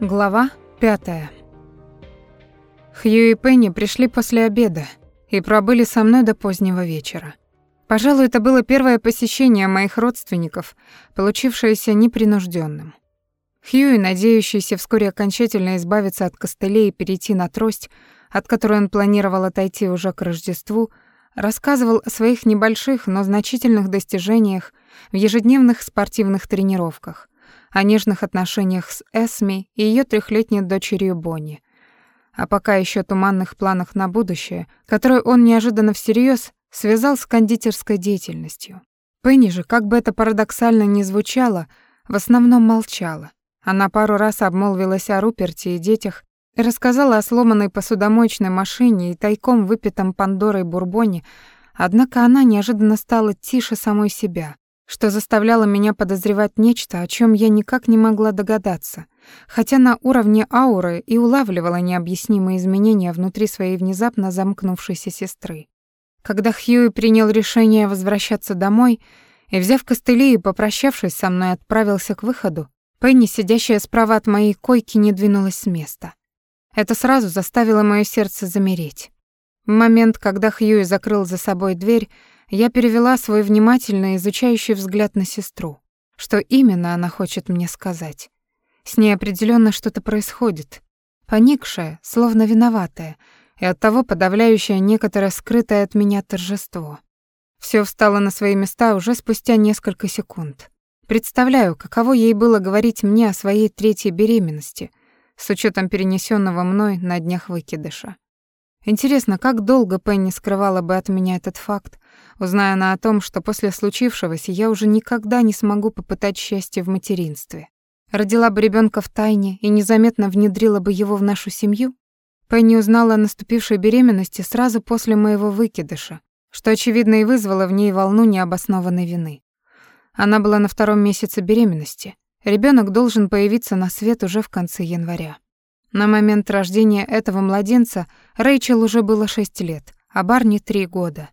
Глава пятая. Хью и Пенни пришли после обеда и пробыли со мной до позднего вечера. Пожалуй, это было первое посещение моих родственников, получившееся непринужденным. Хьюи, надеющийся вскоре окончательно избавиться от костылей и перейти на трость, от которой он планировал отойти уже к Рождеству, рассказывал о своих небольших, но значительных достижениях в ежедневных спортивных тренировках, о нежных отношениях с Эсми и ее трехлетней дочерью Бонни, а пока еще туманных планах на будущее, которые он неожиданно всерьез связал с кондитерской деятельностью. Пенни же, как бы это парадоксально ни звучало, в основном молчала. Она пару раз обмолвилась о Руперте и детях и рассказала о сломанной посудомоечной машине и тайком выпитом Пандорой бурбоне, однако она неожиданно стала тише самой себя, что заставляло меня подозревать нечто, о чем я никак не могла догадаться, хотя на уровне ауры и улавливала необъяснимые изменения внутри своей внезапно замкнувшейся сестры. Когда Хьюи принял решение возвращаться домой и, взяв костыли и попрощавшись со мной, отправился к выходу, Пенни, сидящая справа от моей койки, не двинулась с места. Это сразу заставило моё сердце замереть. В момент, когда Хьюи закрыл за собой дверь, я перевела свой внимательный изучающий взгляд на сестру. Что именно она хочет мне сказать? С ней определенно что-то происходит. Поникшая, словно виноватая, и оттого подавляющее некоторое скрытое от меня торжество. Все встало на свои места уже спустя несколько секунд. Представляю, каково ей было говорить мне о своей третьей беременности, с учетом перенесенного мной на днях выкидыша. Интересно, как долго Пенни скрывала бы от меня этот факт, узная она о том, что после случившегося я уже никогда не смогу попытать счастье в материнстве. Родила бы ребенка в тайне и незаметно внедрила бы его в нашу семью? Пенни узнала о наступившей беременности сразу после моего выкидыша, что, очевидно, и вызвало в ней волну необоснованной вины. Она была на втором месяце беременности. Ребенок должен появиться на свет уже в конце января. На момент рождения этого младенца Рэйчел уже было 6 лет, а Барни 3 года.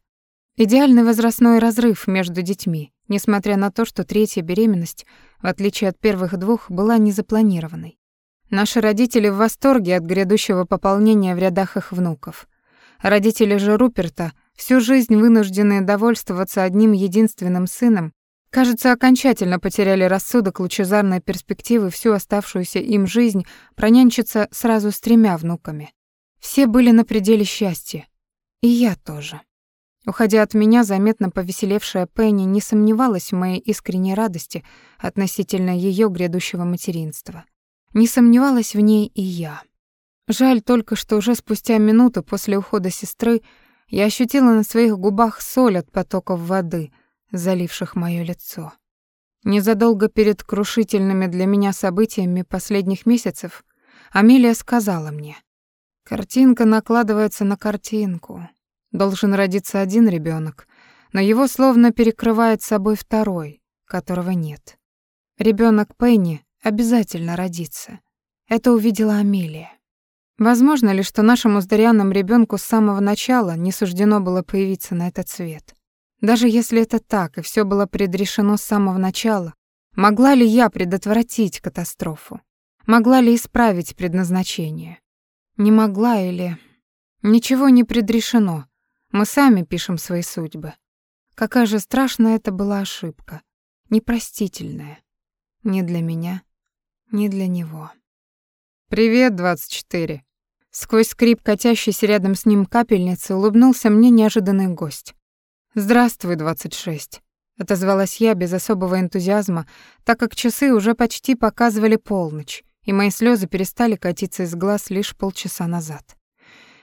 Идеальный возрастной разрыв между детьми, несмотря на то, что третья беременность, в отличие от первых двух, была незапланированной. Наши родители в восторге от грядущего пополнения в рядах их внуков. Родители же Руперта, всю жизнь вынужденные довольствоваться одним единственным сыном, Кажется, окончательно потеряли рассудок лучезарной перспективы всю оставшуюся им жизнь пронянчиться сразу с тремя внуками. Все были на пределе счастья. И я тоже. Уходя от меня, заметно повеселевшая Пенни не сомневалась в моей искренней радости относительно ее грядущего материнства. Не сомневалась в ней и я. Жаль только, что уже спустя минуту после ухода сестры я ощутила на своих губах соль от потоков воды — заливших моё лицо. Незадолго перед крушительными для меня событиями последних месяцев Амелия сказала мне, «Картинка накладывается на картинку. Должен родиться один ребёнок, но его словно перекрывает собой второй, которого нет. Ребёнок Пенни обязательно родится. Это увидела Амелия. Возможно ли, что нашему с Дарианом ребёнку с самого начала не суждено было появиться на этот свет? Даже если это так, и все было предрешено с самого начала, могла ли я предотвратить катастрофу? Могла ли исправить предназначение? Не могла или... Ничего не предрешено. Мы сами пишем свои судьбы. Какая же страшная это была ошибка. Непростительная. Ни для меня, ни для него. «Привет, 24!» Сквозь скрип катящейся рядом с ним капельницы улыбнулся мне неожиданный гость. «Здравствуй, 26», — отозвалась я без особого энтузиазма, так как часы уже почти показывали полночь, и мои слезы перестали катиться из глаз лишь полчаса назад.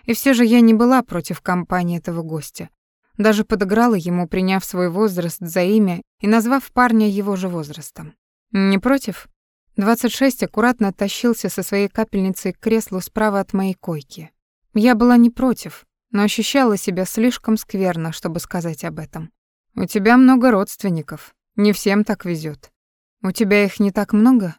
И все же я не была против компании этого гостя. Даже подыграла ему, приняв свой возраст за имя и назвав парня его же возрастом. «Не против?» 26 аккуратно тащился со своей капельницей к креслу справа от моей койки. Я была не против, но ощущала себя слишком скверно, чтобы сказать об этом. «У тебя много родственников. Не всем так везет. У тебя их не так много?»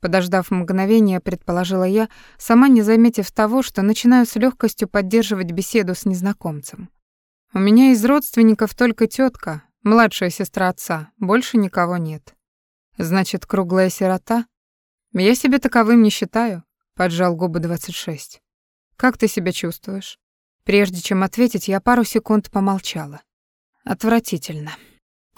Подождав мгновение, предположила я, сама не заметив того, что начинаю с легкостью поддерживать беседу с незнакомцем. «У меня из родственников только тетка, младшая сестра отца, больше никого нет». «Значит, круглая сирота?» Я себя таковым не считаю, поджал губы 26. Как ты себя чувствуешь? Прежде чем ответить, я пару секунд помолчала. Отвратительно.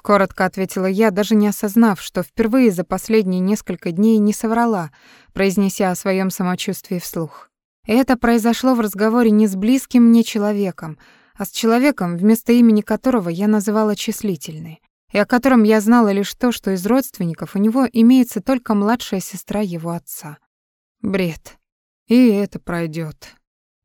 Коротко ответила я, даже не осознав, что впервые за последние несколько дней не соврала, произнеся о своем самочувствии вслух. Это произошло в разговоре не с близким мне человеком, а с человеком, вместо имени которого я называла числительные, и о котором я знала лишь то, что из родственников у него имеется только младшая сестра его отца. Бред. И это пройдет.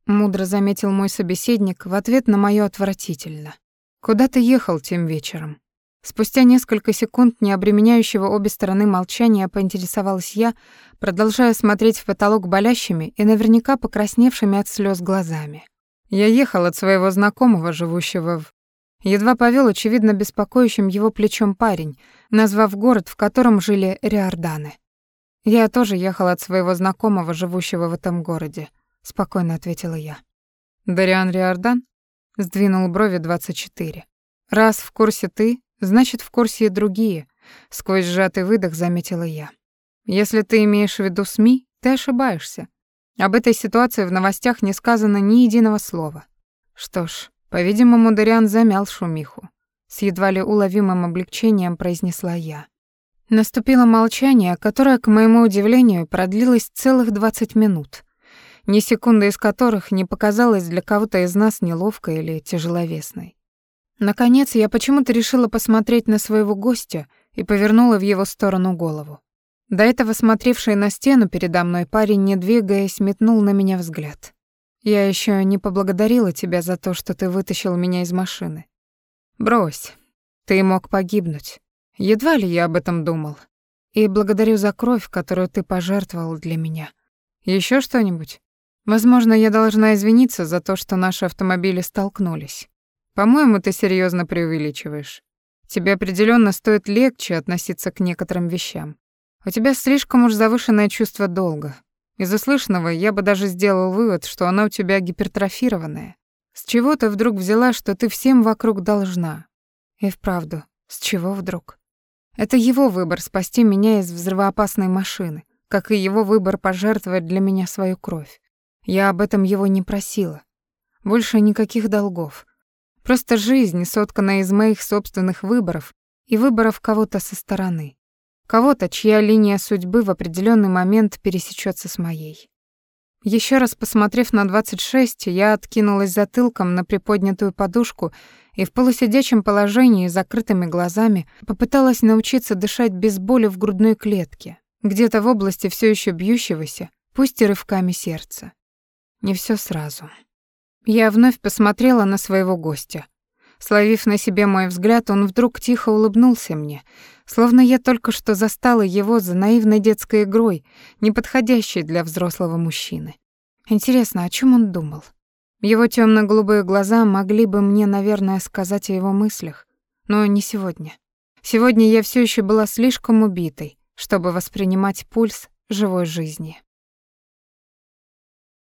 Мудро заметил мой собеседник в ответ на моё отвратительно. Куда ты ехал тем вечером? Спустя несколько секунд необременяющего обе стороны молчания поинтересовалась я, продолжая смотреть в потолок болящими и наверняка покрасневшими от слез глазами. Я ехал от своего знакомого, живущего в... Едва повел, очевидно, беспокоящим его плечом парень, назвав город, в котором жили Риорданы. Я тоже ехал от своего знакомого, живущего в этом городе, спокойно ответила я. Дариан Риордан сдвинул брови 24. Раз в курсе ты, значит, в курсе и другие, сквозь сжатый выдох заметила я. Если ты имеешь в виду СМИ, ты ошибаешься. Об этой ситуации в новостях не сказано ни единого слова. Что ж, по-видимому, Дариан замял шумиху. С едва ли уловимым облегчением произнесла я. Наступило молчание, которое, к моему удивлению, продлилось целых 20 минут, ни секунда из которых не показалась для кого-то из нас неловкой или тяжеловесной. Наконец, я почему-то решила посмотреть на своего гостя и повернула в его сторону голову. До этого смотревший на стену передо мной парень, не двигаясь, метнул на меня взгляд. «Я еще не поблагодарила тебя за то, что ты вытащил меня из машины. Брось, ты мог погибнуть. Едва ли я об этом думал. И благодарю за кровь, которую ты пожертвовал для меня. Еще что-нибудь? Возможно, я должна извиниться за то, что наши автомобили столкнулись. По-моему, ты серьезно преувеличиваешь. Тебе определенно стоит легче относиться к некоторым вещам. У тебя слишком уж завышенное чувство долга. Из услышанного я бы даже сделал вывод, что оно у тебя гипертрофированное. С чего ты вдруг взяла, что ты всем вокруг должна? И вправду, с чего вдруг? Это его выбор спасти меня из взрывоопасной машины, как и его выбор пожертвовать для меня свою кровь. Я об этом его не просила. Больше никаких долгов. Просто жизнь, сотканная из моих собственных выборов и выборов кого-то со стороны. Кого-то, чья линия судьбы в определенный момент пересечется с моей. Еще раз посмотрев на 26, я откинулась затылком на приподнятую подушку и в полусидячем положении, закрытыми глазами, попыталась научиться дышать без боли в грудной клетке, где-то в области все еще бьющегося, пусть и рывками сердца. Не все сразу. Я вновь посмотрела на своего гостя. Словив на себе мой взгляд, он вдруг тихо улыбнулся мне, словно я только что застала его за наивной детской игрой, не подходящей для взрослого мужчины. Интересно, о чем он думал? Его темно голубые глаза могли бы мне, наверное, сказать о его мыслях, но не сегодня. Сегодня я все еще была слишком убитой, чтобы воспринимать пульс живой жизни.